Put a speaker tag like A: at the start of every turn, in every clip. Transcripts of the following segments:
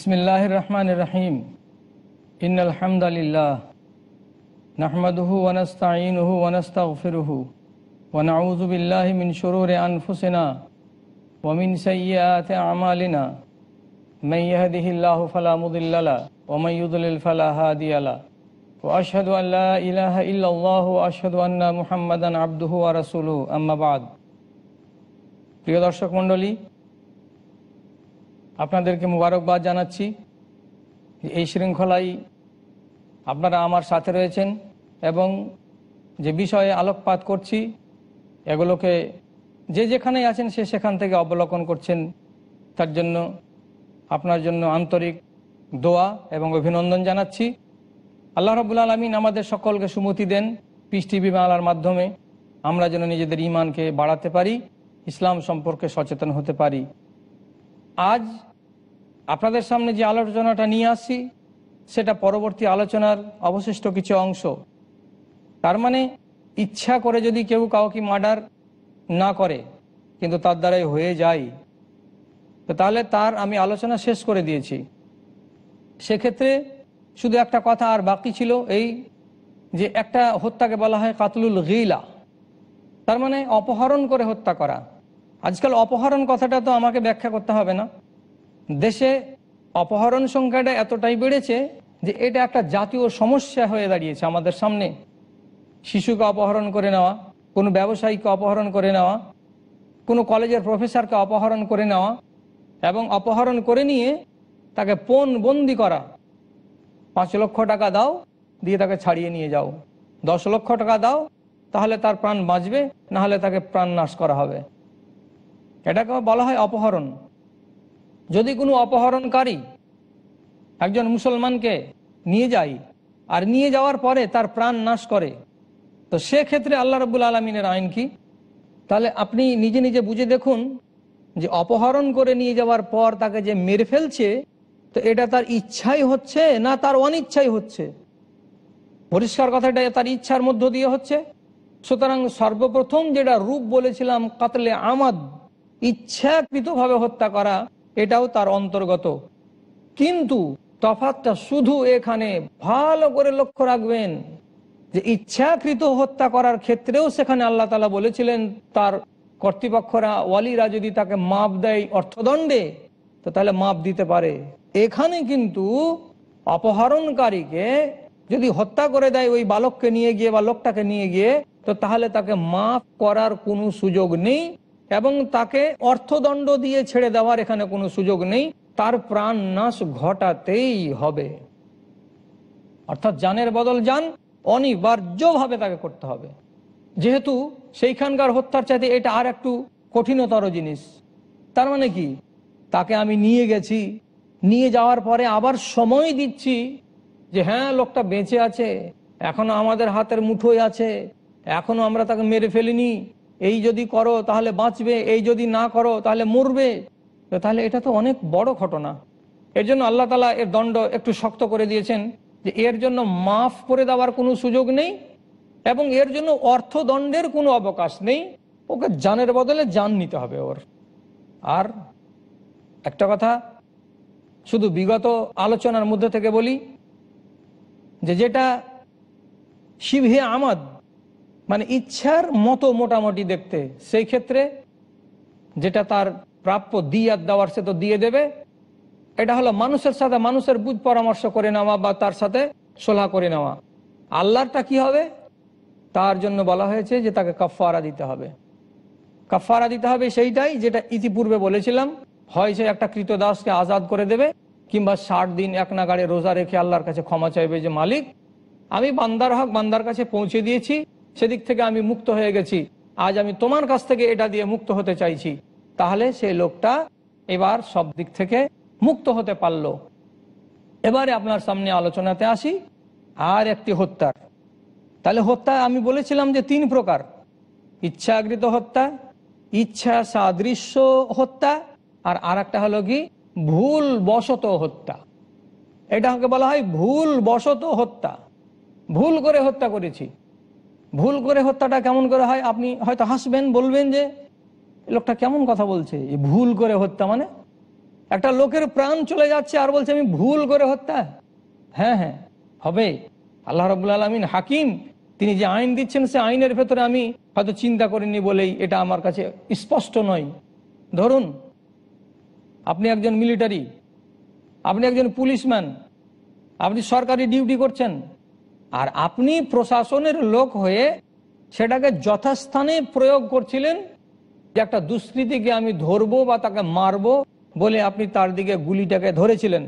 A: বিসমিল্লাহ রহমান রহিম ইন আলহামদুলিল্লাহ নাহমাদুহু ওয়ানাস্তাইনুহু ওয়ানাস্তাগফিরুহু ওয়া নাউযু বিল্লাহি মিন শুরুরি আনফুসিনা ওয়া মিন সাইয়্যাতি আমালিনা মান ইয়াহদিহিল্লাহু ফালা মুদিল্লা লা ওয়া মান ইউদ্লিল ফালা হাদিয়া লা ওয়া আশহাদু আল লা ইলাহা ইল্লাল্লাহু ওয়া আশহাদু আন্না মুহাম্মাদান আবদুহু ওয়া রাসূলুহু আম্মা বা'দ প্রিয় দর্শক মণ্ডলী আপনাদেরকে মুবারকবাদ জানাচ্ছি। এই শৃঙ্খলাই আপনারা আমার সাথে রয়েছেন এবং যে বিষয়ে আলোকপাত করছি, এগুলোকে যে যেখানেই আছেন সে সেখান থেকে অবলোকন করছেন। তার জন্য আপনার জন্য আন্তরিক দোয়া এবং অভিনন্দন জানাচ্ছি। আল্লাহ রবুল আলমিন আমাদের সকলকে সুমতি দেন পিস টিভি বাংলার মাধ্যমে আমরা যেন নিজেদের ইমানকে বাড়াতে পারি, ইসলাম সম্পর্কে সচেতন হতে পারি। আজ আপনাদের সামনে যে আলোচনাটা নিয়ে আসছি সেটা পরবর্তী আলোচনার অবশিষ্ট কিছু অংশ। তার মানে ইচ্ছা করে যদি কেউ কাউকে মার্ডার না করে, কিন্তু তার দ্বারাই হয়ে যায়। তো তাহলে তার আমি আলোচনা শেষ করে দিয়েছি। সেক্ষেত্রে শুধু একটা কথা আর বাকি ছিল, এই যে একটা হত্যাকে বলা হয় কাতলুল গিলা। তার মানে অপহরণ করে হত্যা করা। আজকাল অপহরণ কথাটা তো আমাকে ব্যাখ্যা করতে হবে না। দেশে অপহরণ সংখ্যাটা এতটাই বেড়েছে যে এটা একটা জাতীয় সমস্যা হয়ে দাঁড়িয়েছে আমাদের সামনে। শিশুকে অপহরণ করে নেওয়া, কোনো ব্যবসায়ীকে অপহরণ করে নেওয়া, কোনো কলেজের প্রফেসরকে অপহরণ করে নেওয়া এবং অপহরণ করে নিয়ে তাকে পণ বন্দি করা। পাঁচ লক্ষ টাকা দাও, দিয়ে তাকে ছাড়িয়ে নিয়ে যাও। দশ লক্ষ টাকা দাও, তাহলে তার প্রাণ বাঁচবে, না হলে তাকে প্রাণ নাশ করা হবে। এটাকে বলা হয় অপহরণ। যদি কোনো অপহরণকারী একজন মুসলমানকে নিয়ে যায় আর নিয়ে যাওয়ার পরে তার প্রাণ নাশ করে, তো সেক্ষেত্রে আল্লাহ রবুল আলমিনের আইন কি? তাহলে আপনি নিজে নিজে বুঝে দেখুন যে অপহরণ করে নিয়ে যাওয়ার পর তাকে যে মেরে ফেলছে, তো এটা তার ইচ্ছাই হচ্ছে না তার অনিচ্ছাই হচ্ছে? পরিষ্কার কথাটা, তার ইচ্ছার মধ্য দিয়ে হচ্ছে? সুতরাং সর্বপ্রথম যেটা রূপ বলেছিলাম, কাতলে আমাদ, ইচ্ছাকৃতভাবে হত্যা করা এটাও তার অন্তর্গত। কিন্তু তফাতটা শুধু এখানে ভালো করে লক্ষ্য রাখবেন যে ইচ্ছাকৃত হত্যা করার ক্ষেত্রেও সেখানে আল্লাহ তালা বলেছিলেন, তার কর্তৃপক্ষরা, ওয়ালিরা যদি তাকে মাপ দেয় অর্থদণ্ডে, তো তাহলে মাপ দিতে পারে। এখানে কিন্তু অপহরণকারীকে যদি হত্যা করে দেয় ওই বালককে নিয়ে গিয়ে বা লোকটাকে নিয়ে গিয়ে, তো তাহলে তাকে মাফ করার কোনো সুযোগ নেই। এবং তাকে অর্থদণ্ড দিয়ে ছেড়ে দেওয়ার এখানে কোনো সুযোগ নেই। তার প্রাণ নাশ ঘটাতেই হবে। অর্থাৎ জানের বদল যান, অনিবার্যভাবে তাকে করতে হবে। যেহেতু সেইখানকার হত্যার চাইতে এটা আর একটু কঠিনতর জিনিস। তার মানে কি? তাকে আমি নিয়ে গেছি। নিয়ে যাওয়ার পরে আবার সময় দিচ্ছি যে হ্যাঁ লোকটা বেঁচে আছে, এখনও আমাদের হাতের মুঠোয় আছে, এখনও আমরা তাকে মেরে ফেলিনি। এই যদি করো, তাহলে বাঁচবে, এই যদি না করো, তাহলে মরবে। তাহলে এটা তো অনেক বড় ঘটনা। এর জন্য আল্লাহ তালা এর দণ্ড একটু শক্ত করে দিয়েছেন যে এর জন্য মাফ করে দেওয়ার কোনো সুযোগ নেই এবং এর জন্য অর্থদণ্ডের কোনো অবকাশ নেই। ওকে জানের বদলে জান নিতে হবে ওর। আর একটা কথা, শুধু বিগত আলোচনার মধ্যে থেকে বলি যে যেটা শিভে আমাদ মানে ইচ্ছার মতো মোটামুটি দেখতে, সেই ক্ষেত্রে যেটা তার প্রাপ্য দিয়াত দেওয়ার সে তো দিয়ে দেবে। এটা হলো মানুষের সাথে মানুষের বুঝ পরামর্শ করে নেওয়া বা তার সাথে সোলা করে নেওয়া। আল্লাহরটা কি হবে? তার জন্য বলা হয়েছে যে তাকে কাফারা দিতে হবে। কাফারা দিতে হবে সেইটাই যেটা ইতিপূর্বে বলেছিলাম, হয় সে একটা কৃতদাসকে আজাদ করে দেবে, কিংবা ষাট দিন এক নাগাড়ে রোজা রেখে আল্লাহর কাছে ক্ষমা চাইবে যে মালিক, আমি বান্দার হক বান্দার কাছে পৌঁছে দিয়েছি সেদিক থেকে আমি মুক্ত হয়ে গেছি। আজ আমি তোমার কাছ থেকে এটা দিয়ে মুক্ত হতে চাইছি। তাহলে সেই লোকটা এবার সব দিক থেকে মুক্ত হতে পারল। এবারে আপনার সামনে আলোচনাতে আসি। আর একটি হত্যার তাহলে হত্যা, আমি বলেছিলাম যে তিন প্রকার। ইচ্ছাকৃত হত্যা ইচ্ছা সাদৃশ্য হত্যা, আর আর একটা হলো কি? ভুল বশত হত্যা। এটাকে বলা হয় ভুল বশত হত্যা। ভুল করে হত্যা করেছি। ভুল করে হত্যাটা কেমন করে হয়? আপনি হয়তো হাসবেন, বলবেন যে লোকটা কেমন কথা বলছে? ভুল করে হত্যা মানে? একটা লোকের প্রাণ চলে যাচ্ছে আর বলছে, আমি ভুল করে হত্যা? হ্যাঁ হ্যাঁ হবে। আল্লাহ রবুল্লা আলমিন হাকিম, তিনি যে আইন দিচ্ছেন, সে আইনের ভেতরে আমি হয়তো চিন্তা করিনি বলেই এটা আমার কাছে স্পষ্ট নয়। ধরুন, আপনি একজন মিলিটারি, আপনি একজন পুলিশম্যান, আপনি সরকারি ডিউটি করছেন আর আপনি প্রশাসনের লোক হয়ে সেটাকে যথাস্থানে প্রয়োগ করছিলেন যে একটা দুষ্কৃতিকে আমি ধরবো বা তাকে মারবো বলে আপনি তার দিকে গুলিটাকে ধরেছিলেন।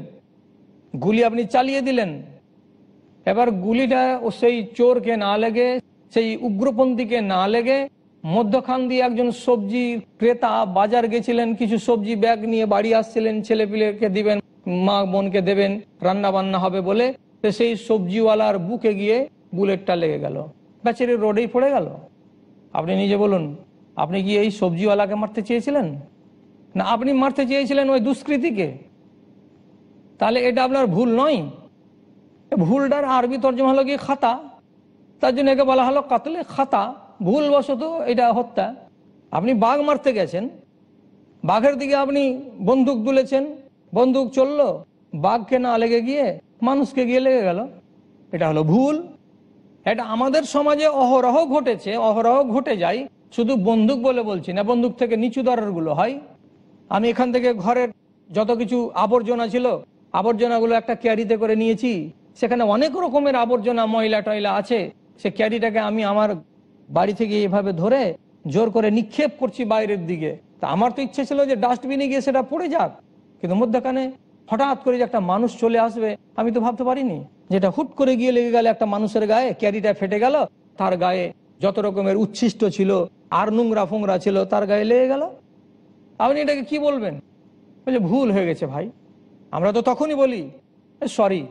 A: গুলি আপনি চালিয়ে দিলেন। এবার গুলিটা ও সেই চোরকে না লেগে, সেই উগ্রপন্থীকে না লেগে মধ্যখান দিয়ে একজন সবজি ক্রেতা বাজার গেছিলেন, কিছু সবজি ব্যাগ নিয়ে বাড়ি আসছিলেন ছেলে পিলেকে দিবেন, মা বোনকে দেবেন রান্না বান্না হবে বলে তো সেই সবজিওয়ালার বুকে গিয়ে বুলেটটা লেগে গেল। বেচারি রোডেই পড়ে গেল। আপনি নিজে বলুন, আপনি কি এই সবজিওয়ালাকে মারতে চেয়েছিলেন? না, আপনি মারতে চেয়েছিলেন ওই দুষ্কৃতিকে। তাহলে এটা আপনার ভুল নয়। ভুলটার আরবি তর্জমা হলো কি খাতা। তার জন্য একে বলা হলো কাতলে খাতা। ভুলবশত এটা হত্যা। আপনি বাঘ মারতে গেছেন। বাঘের দিকে আপনি বন্দুক তুলেছেন। বন্দুক চলল। বাঘকে না লেগে গিয়ে মানুষকে গিয়ে লেগে গেল। এটা হলো ভুল। এটা আমাদের সমাজে অহরহ ঘটেছে, অহরহ ঘটে যায়। শুধু বন্দুক বলে বলছি না, বন্দুক থেকে নিচু দরেরগুলো হয়। আমি এখান থেকে ঘরের যত কিছু আবর্জনা ছিল, আবর্জনাগুলো একটা ক্যারিতে করে নিয়েছি। সেখানে অনেক রকমের আবর্জনা, ময়লা টয়লা আছে। সে ক্যারিটাকে আমি আমার বাড়ি থেকে এভাবে ধরে জোর করে নিক্ষেপ করছি বাইরের দিকে। তা আমার তো ইচ্ছে ছিল যে ডাস্টবিনে গিয়ে সেটা পড়ে যাক। কিন্তু মধ্যখানে হঠাৎ করে যে একটা মানুষ চলে আসবে, আমি তো ভাবতে পারিনি। যেটা হুট করে গিয়ে লেগে গেল একটা মানুষের গায়ে, ক্যারিটা ফেটে গেল, তার গায়ে যত রকমের উচ্ছিষ্ট ছিল, আর নোংরা ফোংরা ছিল, তার গায়ে লেগে গেল। আপনি এটাকে কি বলবেন? বলছে, ভুল হয়ে গেছে ভাই। আমরা তো তখনই বলি সরি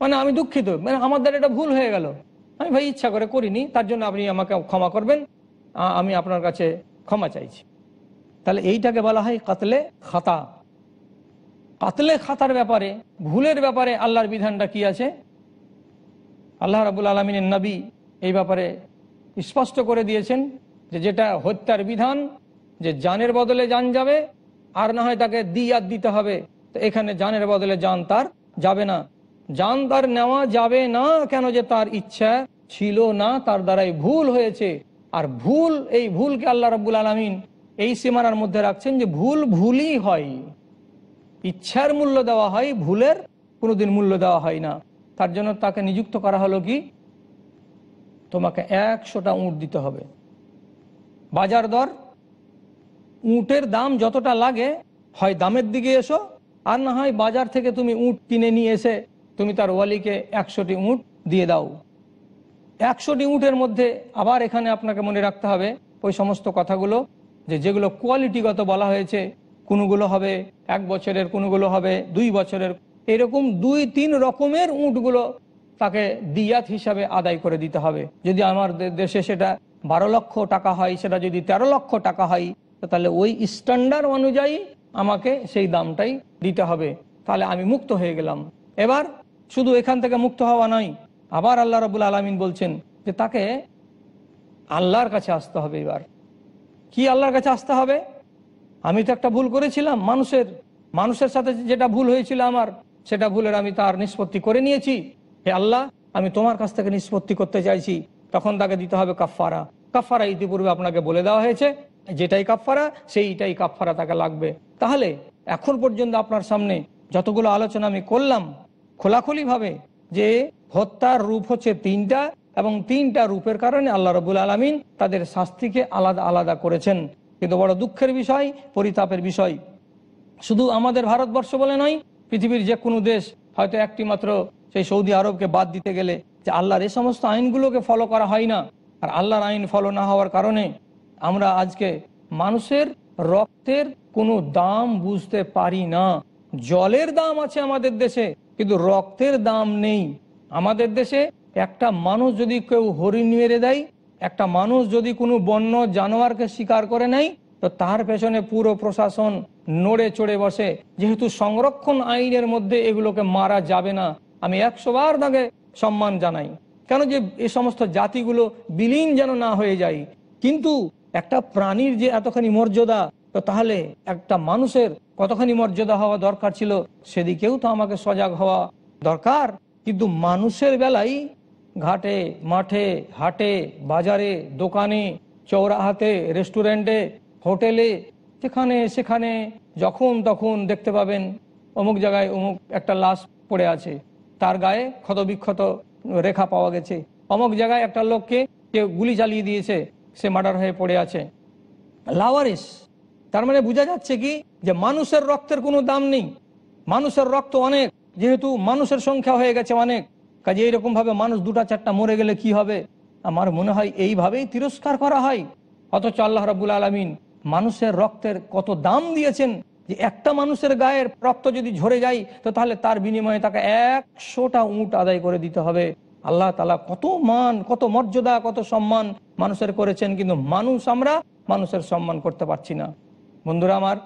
A: মানে আমি দুঃখিত মানে আমার দ্বারা এটা ভুল হয়ে গেল। আমি ভাই ইচ্ছা করে করিনি, তার জন্য আপনি আমাকে ক্ষমা করবেন। আমি আপনার কাছে ক্ষমা চাইছি। তাহলে এইটাকে বলা হয় কাতলে খাতা। কাতলে খাতার ব্যাপারে, ভুলের ব্যাপারে আল্লাহর বিধানটা কি আছে? আল্লাহ রাবুল আলমিনের নবী এই ব্যাপারে স্পষ্ট করে দিয়েছেন যে যেটা হত্যার বিধান, যে জানের বদলে জান যাবে, আর না হয় তাকে দিয়াত দিতে হবে। তো এখানে জানের বদলে জান তার যাবে না। যান তার নেওয়া যাবে না কেন যে তার ইচ্ছা ছিল না, তার দ্বারাই ভুল হয়েছে। আর ভুল, এই ভুলকে আল্লাহ রাবুল আলমিন এই সীমানার মধ্যে রাখছেন যে ভুল ভুলই হয়। ইচ্ছার মূল্য দেওয়া হয়, ভুলের কোনোদিন মূল্য দেওয়া হয় না। তার জন্য তাকে নিযুক্ত করা হলো কি? তোমাকে একশোটা উঁট দিতে হবে। বাজার দর, উঁটের দাম যতটা লাগে, হয় দামের দিকে এসো। আর না হয় বাজার থেকে তুমি উঁট কিনে নিয়ে এসে তুমি তার ওয়ালিকে একশোটি উঁট দিয়ে দাও। একশোটি উঁটের মধ্যে আবার এখানে আপনাকে মনে রাখতে হবে ওই সমস্ত কথাগুলো, যে যেগুলো কোয়ালিটিগত বলা হয়েছে কোনোগুলো হবে, এক বছরের কোনোগুলো হবে, দুই বছরের, এরকম দুই তিন রকমের উঁটগুলো তাকে দিয়াত হিসাবে আদায় করে দিতে হবে। যদি আমার দেশে সেটা বারো লক্ষ টাকা হয়, সেটা যদি তেরো লক্ষ টাকা হয় তাহলে ওই স্ট্যান্ডার্ড অনুযায়ী আমাকে সেই দামটাই দিতে হবে। তাহলে আমি মুক্ত হয়ে গেলাম। এবার শুধু এখান থেকে মুক্ত হওয়া নয়, আবার আল্লাহ রবুল আলমিন বলছেন যে তাকে আল্লাহর কাছে আসতে হবে এবার। কি আল্লাহর কাছে আসতে হবে? আমি তো একটা ভুল করেছিলাম। মানুষের মানুষের সাথে যেটা ভুল হয়েছিল আমার, সেটা ভুলের আমি তার নিষ্পত্তি করে নিয়েছি। হে আল্লাহ, আমি তোমার কাছ থেকে নিষ্পত্তি করতে চাইছি। তখন তাকে দিতে হবে কাফফারা। কাফফারা ইতিপূর্বে আপনাকে বলে দেওয়া হয়েছে, যেটাই কাফফারা, সেইটাই কাফফারা তাকে লাগবে। তাহলে, এখন পর্যন্ত আপনার সামনে যতগুলো আলোচনা আমি করলাম, খোলাখুলিভাবে যে হত্যার রূপ হচ্ছে তিনটা এবং তিনটা রূপের কারণে আল্লাহ রবুল আলমিন তাদের শাস্তিকে আলাদা আলাদা করেছেন। কিন্তু বড় দুঃখের বিষয়, পরিতাপের বিষয়। শুধু আমাদের ভারতবর্ষ বলে নয়, পৃথিবীর যে কোনো দেশ, হয়তো একটি মাত্র সেই সৌদি আরবকে বাদ দিতে গেলে যে আল্লাহর এই সমস্ত আইনগুলোকে ফলো করা হয় না। আর আল্লাহর আইন ফলো না হওয়ার কারণে আমরা আজকে মানুষের রক্তের কোনো দাম বুঝতে পারি না। জলের দাম আছে আমাদের দেশে, কিন্তু রক্তের দাম নেই। আমাদের দেশে একটা মানুষ যদি কেউ হরিণ মেরে দেয় একটা মানুষ যদি কোনো বন্য জানোয়ারকে শিকার করে নেয়, তো তার পেছনে পুরো প্রশাসন নড়ে চড়ে বসে। যেহেতু সংরক্ষণ আইনের মধ্যে এগুলোকে মারা যাবে না, আমি একশো বার তাকে সম্মান জানাই। কেন যে এ সমস্ত জাতিগুলো বিলীন যেন না হয়ে যায়। কিন্তু একটা প্রাণীর যে এতখানি মর্যাদা, তো তাহলে একটা মানুষের কতখানি মর্যাদা হওয়া দরকার ছিল, সেদিকেও তো আমাকে সজাগ হওয়া দরকার। কিন্তু মানুষের বেলায় ঘাটে, মাঠে, হাটে, বাজারে, দোকানে চৌরাহাতে রেস্টুরেন্টে, হোটেলে, যেখানে সেখানে যখন তখন দেখতে পাবেন অমুক জায়গায় অমুক একটা লাশ পড়ে আছে। তার গায়ে ক্ষতবিক্ষত রেখা পাওয়া গেছে। অমুক জায়গায় একটা লোককে কেউ গুলি চালিয়ে দিয়েছে, সে মার্ডার হয়ে পড়ে আছে। লাওয়ারিস, তার মানে বোঝা যাচ্ছে কি যে মানুষের রক্তের কোনো দাম নেই। মানুষের রক্ত অনেক, যেহেতু মানুষের সংখ্যা হয়ে গেছে অনেক। কাজে এইরকম ভাবে মানুষ দুটা চারটা মরে গেলে কি হবে? আমার মনে হয় এইভাবেই তিরস্কার করা হয়। অথচ আল্লাহ রাবুল আলমিন মানুষের রক্তের কত দাম দিয়েছেন যে একটা মানুষের গায়ের রক্ত যদি ঝরে যায়, তো তাহলে তার বিনিময়ে তাকে একশোটা উঁট আদায় করে দিতে হবে। আল্লাহ তালা কত মান, কত মর্যাদা, কত সম্মান মানুষের করেছেন, কিন্তু মানুষ আমরা মানুষের সম্মান করতে পারছি না। বন্ধুরা আমার,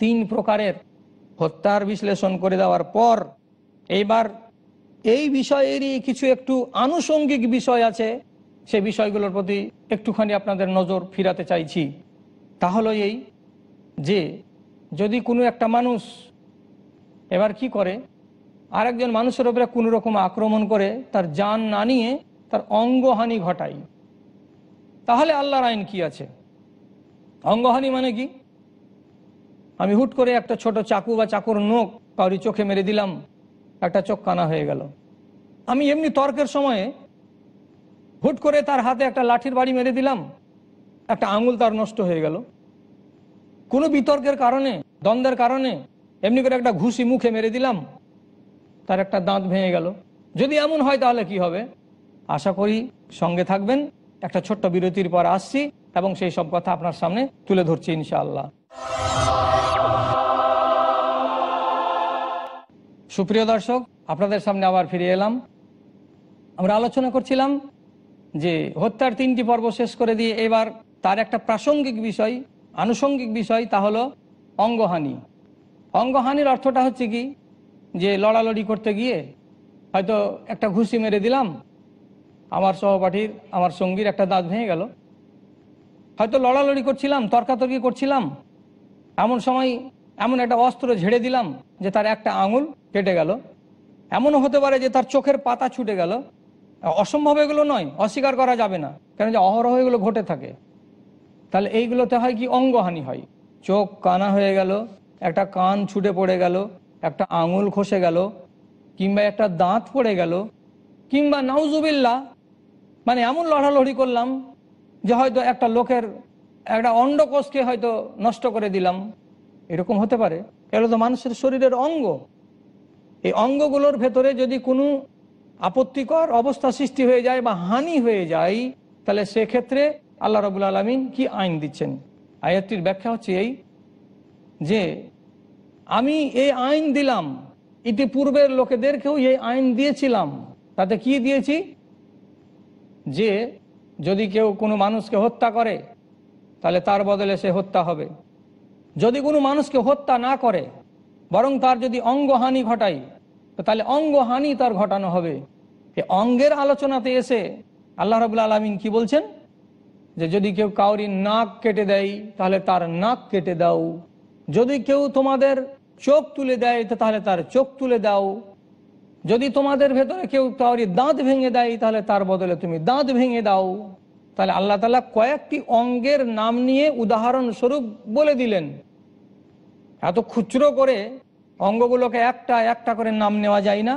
A: তিন প্রকারের হত্যার বিশ্লেষণ করে দেওয়ার পর, এইবার এই বিষয়েরই কিছু একটু আনুষঙ্গিক বিষয় আছে। সে বিষয়গুলোর প্রতি একটুখানি আপনাদের নজর ফিরাতে চাইছি। তাহলে এই যে, যদি কোনো একটা মানুষ এবার কি করে? আরেকজন মানুষের ওপরে কোনো রকম আক্রমণ করে, তার যান না নিয়ে তার অঙ্গহানি ঘটায়। তাহলে আল্লাহর আইন কি আছে? অঙ্গহানি মানে কি? আমি হুট করে একটা ছোট চাকু বা চাকুর নোখ কাউরি চোখে মেরে দিলাম একটা চোখ কানা হয়ে গেল। আমি এমনি তর্কের সময়ে হুট করে তার হাতে একটা লাঠির বাড়ি মেরে দিলাম। একটা আঙুল তার নষ্ট হয়ে গেল। কোনো বিতর্কের কারণে, দ্বন্দ্বের কারণে এমনি করে একটা ঘুষি মুখে মেরে দিলাম। তার একটা দাঁত ভেঙে গেল। যদি এমন হয় তাহলে কি হবে? আশা করি সঙ্গে থাকবেন। একটা ছোট্ট বিরতির পর আসছি এবং সেই সব কথা আপনার সামনে তুলে ধরছি ইনশাআল্লাহ। সুপ্রিয় দর্শক, আপনাদের সামনে আবার ফিরে এলাম। আমরা আলোচনা করছিলাম যে হত্যার তিনটি পর্ব শেষ করে দিয়ে এবার তার একটা প্রাসঙ্গিক বিষয়, আনুষঙ্গিক বিষয়, তা হলো অঙ্গহানি। অঙ্গহানির অর্থটা হচ্ছে কি? যে লড়ালড়ি করতে গিয়ে হয়তো একটা ঘুষি মেরে দিলাম, আমার সহপাঠীর, আমার সঙ্গীর একটা দাঁত ভেঙে গেল। হয়তো লড়ালড়ি করছিলাম, তর্কাতর্কি করছিলাম, এমন সময় এমন একটা অস্ত্র ঝেড়ে দিলাম যে তার একটা আঙুল কেটে গেল। এমনও হতে পারে যে তার চোখের পাতা ছুটে গেল। অসম্ভব এগুলো নয়, অস্বীকার করা যাবে না, কেন যে অহরহ এগুলো ঘটে থাকে। তাহলে এইগুলোতে হয় কি? অঙ্গহানি হয়। চোখ কানা হয়ে গেল, একটা কান ছুটে পড়ে গেল, একটা আঙুল খসে গেল, কিংবা একটা দাঁত পড়ে গেল, কিংবা নাউজুবিল্লা মানে এমন লড়ালড়ি করলাম যে হয়তো একটা লোকের, একটা অন্ডকোষকে হয়তো নষ্ট করে দিলাম। এরকম হতে পারে। এগুলো তো মানুষের শরীরের অঙ্গ। এই অঙ্গগুলোর ভেতরে যদি কোনো আপত্তিকর অবস্থা সৃষ্টি হয়ে যায় বা হানি হয়ে যায়, তাহলে সেক্ষেত্রে আল্লাহ রবুল আলমিন কি আইন দিচ্ছেন? আয়াতটির ব্যাখ্যা হচ্ছে এই যে, আমি এই আইন দিলাম, ইতিপূর্বের লোকেদেরকেও এই আইন দিয়েছিলাম। তাতে কি দিয়েছি? যে, যদি কেউ কোনো মানুষকে হত্যা করে, তাহলে তার বদলে সে হত্যা হবে। যদি কোনো মানুষকে হত্যা না করে, বরং তার যদি অঙ্গহানি ঘটায়, তো তাহলে অঙ্গহানি তার ঘটানো হবে। এই অঙ্গের আলোচনাতে এসে আল্লাহ রবুল্লা আলমিন কি বলছেন? যে যদি কেউ কাউরি নাক কেটে দেয়, তাহলে তার নাক কেটে দাও। যদি কেউ তোমাদের চোখ তুলে দেয় তাহলে তার চোখ তুলে দাও। যদি তোমাদের ভেতরে কেউ কাউরি দাঁত ভেঙে দেয়, তাহলে তার বদলে তুমি দাঁত ভেঙে দাও। তাহলে আল্লাহ তালা কয়েকটি অঙ্গের নাম নিয়ে উদাহরণ স্বরূপ বলে দিলেন। এত খুচরো করে অঙ্গগুলোকে একটা একটা করে নাম নেওয়া যায় না।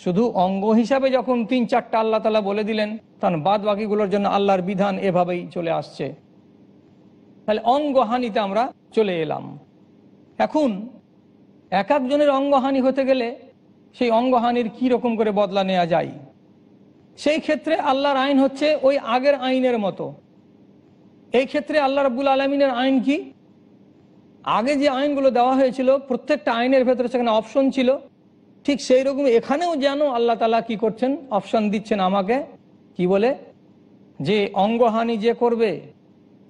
A: শুধু অঙ্গ হিসাবে যখন তিন চারটা আল্লাহ তালা বলে দিলেন, তখন বাদ বাকিগুলোর জন্য আল্লাহর বিধান এভাবেই চলে আসছে। তাহলে অঙ্গহানিতে আমরা চলে এলাম। এখন এক একজনের অঙ্গহানি হতে গেলে সেই অঙ্গহানির কি রকম করে বদলা নেওয়া যায়? সেই ক্ষেত্রে আল্লাহর আইন হচ্ছে ওই আগের আইনের মতো। এই ক্ষেত্রে আল্লাহ রব্বুল আলমিনের আইন কি? আগে যে আইনগুলো দেওয়া হয়েছিল, প্রত্যেকটা আইনের ভেতরে সেখানে অপশন ছিল। ঠিক সেই রকম এখানেও যেন আল্লাহ তালা কি করছেন? অপশন দিচ্ছেন আমাকে। কি বলে? যে অঙ্গহানি যে করবে,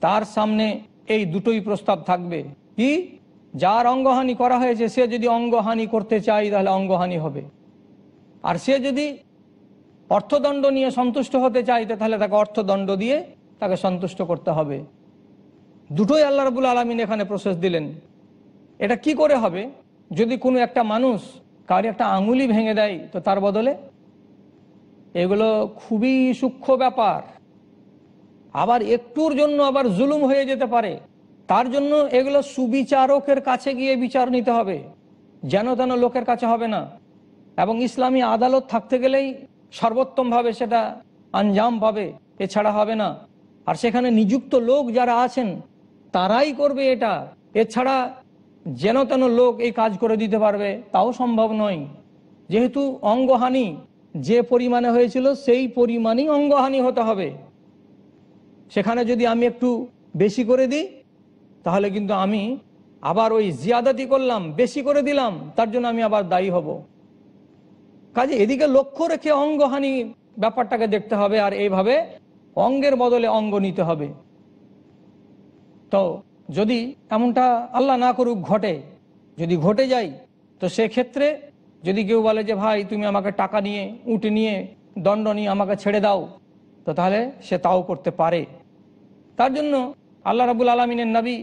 A: তার সামনে এই দুটোই প্রস্তাব থাকবে। কি? যার অঙ্গহানি করা হয়েছে, সে যদি অঙ্গহানি করতে চায়, তাহলে অঙ্গহানি হবে। আর সে যদি অর্থদণ্ড নিয়ে সন্তুষ্ট হতে চায় তাহলে তাকে অর্থদণ্ড দিয়ে তাকে সন্তুষ্ট করতে হবে। দুটোই আল্লাহ রবুল আলমিন এখানে প্রসেস দিলেন। এটা কি করে হবে? যদি কোনো একটা মানুষ কার একটা আঙুলি ভেঙে দেয়, তো তার বদলে এগুলো খুবই সূক্ষ্ম ব্যাপার। আবার একটুর জন্য আবার জুলুম হয়ে যেতে পারে। তার জন্য এগুলো সুবিচারকের কাছে গিয়ে বিচার নিতে হবে। যেন তেন লোকের কাছে হবে না। এবং ইসলামী আদালত থাকতে গেলেই সর্বোত্তমভাবে সেটা আঞ্জাম পাবে, এছাড়া হবে না। আর সেখানে নিযুক্ত লোক যারা আছেন, তারাই করবে এটা। এছাড়া যেন তেন লোক এই কাজ করে দিতে পারবে, তাও সম্ভব নয়। যেহেতু অঙ্গহানি যে পরিমাণে হয়েছিল, সেই পরিমাণই অঙ্গহানি হতে হবে। সেখানে যদি আমি একটু বেশি করে দিই, তাহলে কিন্তু আমি আবার ওই জিয়াদাতি করলাম, বেশি করে দিলাম, তার জন্য আমি আবার দায়ী হব। কাজে এদিকে লক্ষ্য রেখে অঙ্গহানি ব্যাপারটাকে দেখতে হবে আর এইভাবে অঙ্গের বদলে অঙ্গ নিতে হবে। তো যদি এমনটা আল্লাহ না করুক ঘটে, যদি ঘটে যায়, তো সেক্ষেত্রে যদি কেউ বলে যে, ভাই, তুমি আমাকে টাকা নিয়ে উঠে নিয়ে, দণ্ড নিয়ে আমাকে ছেড়ে দাও, তো তাহলে সে তাও করতে পারে। তার জন্য আল্লাহ রাবুল আলমিনের নবী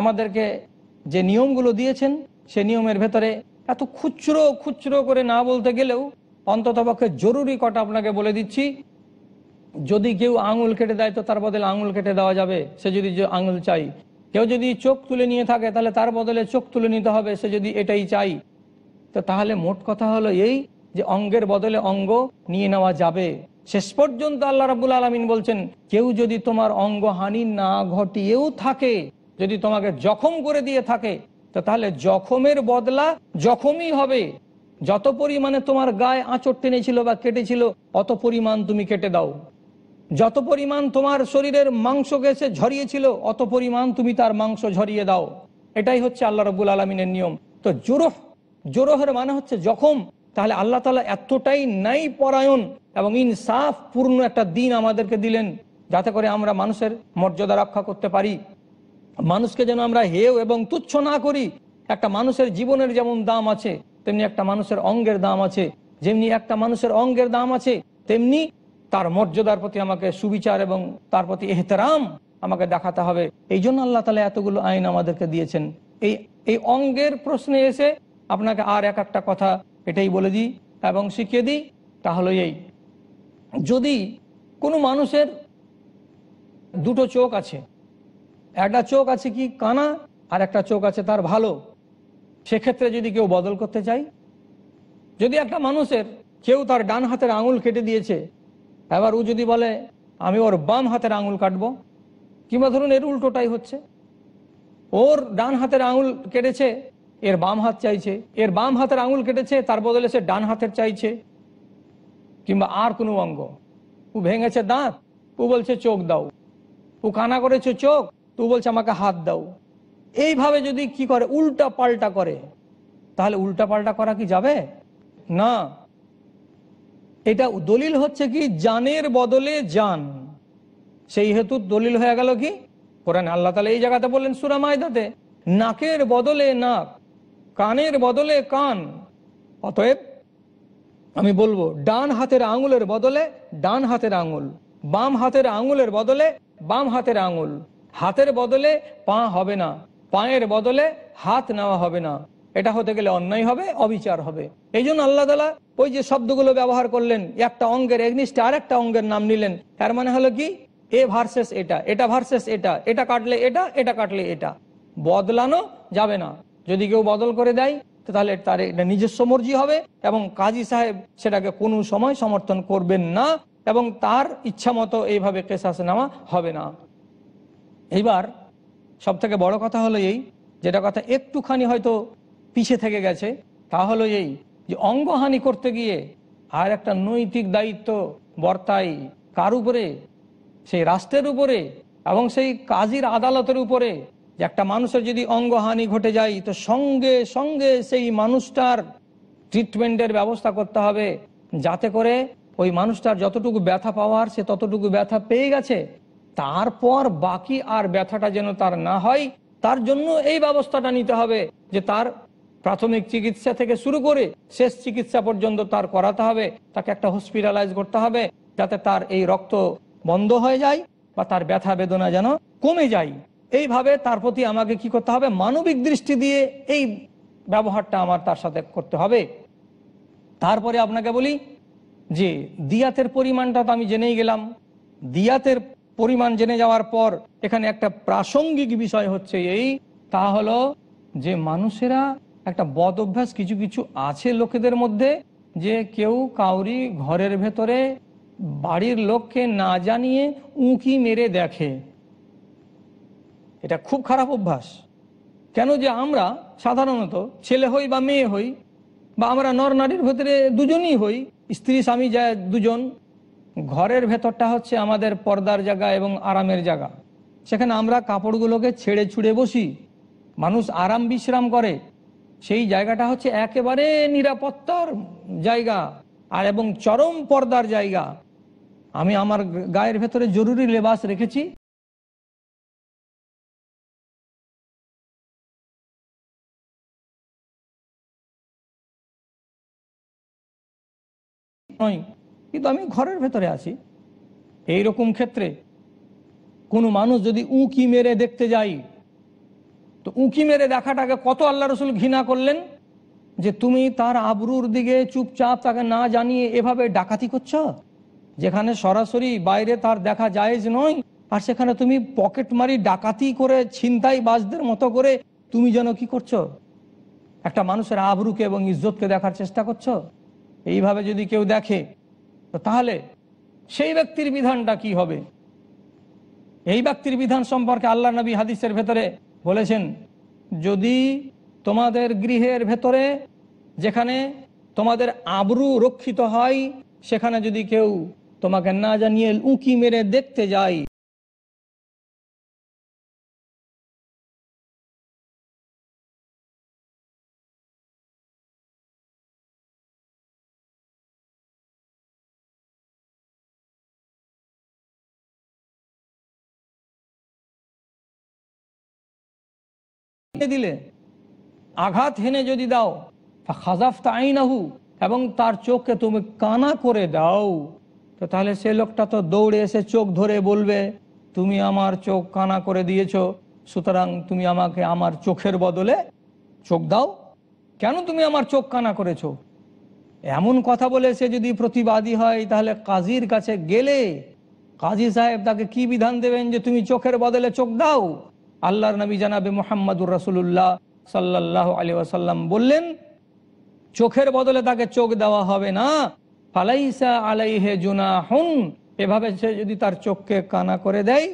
A: আমাদেরকে যে নিয়মগুলো দিয়েছেন, সে নিয়মের ভেতরে এত খুচরো খুচরো করে না বলতে গেলেও অন্ততপক্ষে জরুরি কটা আপনাকে বলে দিচ্ছি। যদি কেউ আঙুল কেটে দেয় তো তার বদলে আঙুল কেটে দেওয়া যাবে। সে যদি আঙুল চাই। কেউ যদি চোখ তুলে নিয়ে থাকে তাহলে তার বদলে চোখ তুলে নিতে হবে, সে যদি এটাই চাই। তো তাহলে মোট কথা হলো এই যে অঙ্গের বদলে অঙ্গ নিয়ে নেওয়া যাবে। শেষ পর্যন্ত আল্লাহ রাবুল আলমিন বলছেন, কেউ যদি তোমার অঙ্গহানি না ঘটিয়েও থাকে, যদি তোমাকে জখম করে দিয়ে থাকে তো তাহলে জখমের বদলা জখমই হবে। যত পরিমাণে তোমার গায়ে আঁচড় টেনেছিল বা কেটেছিল, অত পরিমাণ তুমি কেটে দাও। যত পরিমাণ তোমার শরীরের মাংস গেছে ঝরিয়েছিল, অত পরিমাণ তুমি তার মাংস ঝরিয়ে দাও। এটাই হচ্ছে আল্লাহ রবুল আলমিনের নিয়ম। তো জোরহ, জোরহের মানে হচ্ছে জখম। তাহলে আল্লাহ তালা এতটাই নাই পরায়ণ এবং ইনসাফ পূর্ণ একটা দিন আমাদেরকে দিলেন, যাতে করে আমরা মানুষের মর্যাদা রক্ষা করতে পারি। মানুষকে যেন আমরা হেও এবং তুচ্ছ না করি, একটা মানুষের জীবনের যেমন দাম আছে, তেমনি একটা মানুষের অঙ্গের দাম আছে, যেমনি একটা মানুষের অঙ্গের দাম আছে, তেমনি তার মর্যাদার প্রতি আমাকে সুবিচার এবং তার প্রতি এহতেরাম আমাকে দেখাতে হবে। এই জন্য আল্লাহ তালা এতগুলো আইন আমাদেরকে দিয়েছেন। এই এই অঙ্গের প্রশ্নে এসে আপনাকে আর এক একটা কথা এটাই বলে দিই এবং শিখিয়ে দিই তাহলে এই। যদি কোনো মানুষের দুটো চোখ আছে একটা চোখ আছে কি কানা, আর একটা চোখ আছে তার ভালো। সেক্ষেত্রে যদি কেউ বদল করতে চাই, যদি একটা মানুষের কেউ তার ডান হাতের আঙুল কেটে দিয়েছে, এবার ও যদি বলে, আমি ওর বাম হাতের আঙুল কাটবো, কিংবা ধরুন এর উল্টোটাই হচ্ছে, ওর ডান হাতের আঙুল কেটেছে, এর বাম হাত চাইছে, এর বাম হাতের আঙুল কেটেছে, তার বদলে সে ডান হাতের চাইছে, কিংবা আর কোনো অঙ্গ। ও ভেঙেছে দাঁত, ও বলছে, চোখ দাও। ও কানা করেছে চোখ তু বলছে, আমাকে হাত দাও। এইভাবে যদি কি করে উল্টা পাল্টা করে, তাহলে উল্টা পাল্টা করা কি যাবে? না। এটা দলিল হচ্ছে কি, জানের বদলে জান। সেই হেতু দলিল হয়ে গেল কি? কোরআন আল্লাহ তালা এই জায়গাতে বললেন সুরামায়দাতে নাকের বদলে নাক, কানের বদলে কান, অতএব আমি বলব, ডান হাতের আঙুলের বদলে ডান হাতের আঙুল, বাম হাতের আঙুলের বদলে বাম হাতের আঙুল। হাতের বদলে পা হবে না, পায়ের বদলে হাত নেওয়া হবে না। এটা হতে গেলে অন্যায় হবে, অবিচার হবে। এই জন্য আল্লাহ তালা ওই যে শব্দগুলো ব্যবহার করলেন, একটা অঙ্গের এগনিস্টে আর একটা অঙ্গের নাম নিলেন। তার মানে হলো কি? এ ভার্সেস এটা এটা ভার্সেস এটা এটা কাটলে এটা এটা কাটলে এটা। বদলানো যাবে না। যদি কেউ বদল করে দেয় তাহলে তার এটা নিজস্ব মর্জি হবে এবং কাজী সাহেব সেটাকে কোনো সময় সমর্থন করবেন না এবং তার ইচ্ছা মতো এইভাবে কেসাস নেওয়া হবে না। এইবার সব থেকে বড় কথা হলো এই, যেটা কথা একটুখানি হয়তো পিছে থেকে গেছে, তা হলো এই যে অঙ্গহানি করতে গিয়ে আর একটা নৈতিক দায়িত্ব বর্তাই কার উপরে? সেই রাষ্ট্রের উপরে এবং সেই কাজীর আদালতের উপরে। যে একটা মানুষের যদি অঙ্গহানি ঘটে যায়, তো সঙ্গে সঙ্গে সেই মানুষটার ট্রিটমেন্টের ব্যবস্থা করতে হবে, যাতে করে ওই মানুষটার যতটুকু ব্যথা পাওয়ার সে ততটুকু ব্যথা পেয়ে গেছে তারপর বাকি আর ব্যথাটা যেন তার না হয়, তার জন্য এই ব্যবস্থাটা নিতে হবে যে তার প্রাথমিক চিকিৎসা থেকে শুরু করে শেষ চিকিৎসা পর্যন্ত তার করাতে হবে, তাকে একটা হসপিটালাইজ করতে হবে যাতে তার এই রক্ত বন্ধ হয়ে যায় বা তার ব্যথা বেদনা যেন কমে যায়। এইভাবে তার প্রতি আমাকে কি করতে হবে? মানবিক দৃষ্টি দিয়ে এই ব্যবহারটা আমার তার সাথে করতে হবে। তারপরে আপনাকে বলি যে দিয়াতের পরিমাণটা তো আমি জেনেই গেলাম। দিয়াতের পরিমাণ জেনে যাওয়ার পর এখানে একটা প্রাসঙ্গিক বিষয় হচ্ছে এই, তা হলো যে মানুষেরা একটা বদ অভ্যাস কিছু কিছু আছে লোকেদের মধ্যে যে কেউ কাউরি ঘরের ভেতরে বাড়ির লোককে না জানিয়ে উঁকি মেরে দেখে। এটা খুব খারাপ অভ্যাস। কেন যে আমরা সাধারণত ছেলে হই বা মেয়ে হই বা আমরা নর নারীর ভেতরে দুজনই হই, স্ত্রী স্বামী যায় দুজন ঘরের ভেতরটা হচ্ছে আমাদের পর্দার জায়গা এবং আরামের জায়গা। সেখানে আমরা কাপড়গুলোকে ছেড়ে ছুড়ে বসি। মানুষ আরাম বিশ্রাম করে। সেই জায়গাটা হচ্ছে একেবারে নিরাপত্তার জায়গা আর এবং চরম পর্দার জায়গা। আমি আমার গায়ের ভেতরে জরুরি লেবাস রেখেছি। নয়। কিন্তু আমি ঘরের ভেতরে আছি। এই রকম ক্ষেত্রে কোনো মানুষ যদি উঁকি মেরে দেখতে যাই, তো উঁকি মেরে দেখাটাকে কত আল্লাহ রসুল ঘৃণা করলেন যে তুমি তার আবরুর দিকে চুপচাপ তাকে না জানিয়ে এভাবে ডাকাতি করছ? যেখানে সরাসরি বাইরে তার দেখা জায়েজ নয়, আর সেখানে তুমি পকেট মারি ডাকাতি করে ছিনতাই বাজদের মতো করে তুমি যেন কি করছ? একটা মানুষের আবরুকে এবং ইজ্জতকে দেখার চেষ্টা করছ? এইভাবে যদি কেউ দেখে তাহলে সেই ব্যক্তির বিধানটা কি হবে? এই ব্যক্তির বিধান সম্পর্কে আল্লাহ নবী হাদিসের ভেতরে বলেছেন, যদি তোমাদের গৃহের ভেতরে যেখানে তোমাদের আবরু রক্ষিত হয়, সেখানে যদি কেউ তোমাকে না জানিয়ে উঁকি মেরে দেখতে যায় দিলে। আঘাত হেনে যদি দাও খাজাফতা আইনাহু, এবং তার চোখকে তুমি কানা করে দাও, তো তাহলে সে লোকটা তো দৌড়ে এসে চোখ ধরে বলবে, তুমি আমার চোখ কানা করে দিয়েছ, সুতরাং তুমি আমাকে আমার চোখের বদলে চোখ দাও। কেন তুমি আমার চোখ কানা করেছ? এমন কথা বলে সে যদি প্রতিবাদী হয়, তাহলে কাজীর কাছে গেলে কাজী সাহেব তাকে কি বিধান দেবেন যে তুমি চোখের বদলে চোখ দাও? আল্লাহর নবী জানাবে মোহাম্মদুর রসুল্লাহ সাল্লাহ আলী আসাল্লাম বললেন, চোখের বদলে তাকে চোখ দেওয়া হবে না। ফালাইসা আলাইহে জুনা হুন এভাবে সে যদি তার চোখকে কানা করে দেয়,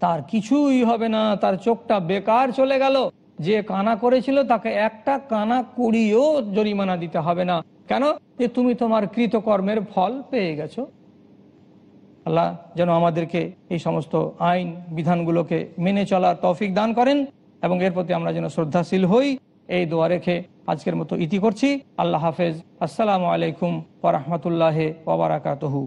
A: তার কিছুই হবে না। তার চোখটা বেকার চলে গেল। যে কানা করেছিল তাকে একটা কানা কুড়িও জরিমানা দিতে হবে না। কেন? যে তুমি তোমার কৃতকর্মের ফল পেয়ে গেছো। আল্লাহ যেন আমাদেরকে এই সমস্ত আইন, বিধানগুলোকে মেনে চলার তৌফিক দান করেন এবং এর প্রতি আমরা যেন শ্রদ্ধাশীল হই। এই দোয়া রেখে আজকের মতো ইতি করছি। আল্লাহ হাফেজ। আসসালামু আলাইকুম ওরহমতুল্লাহ ওবরাকাতহু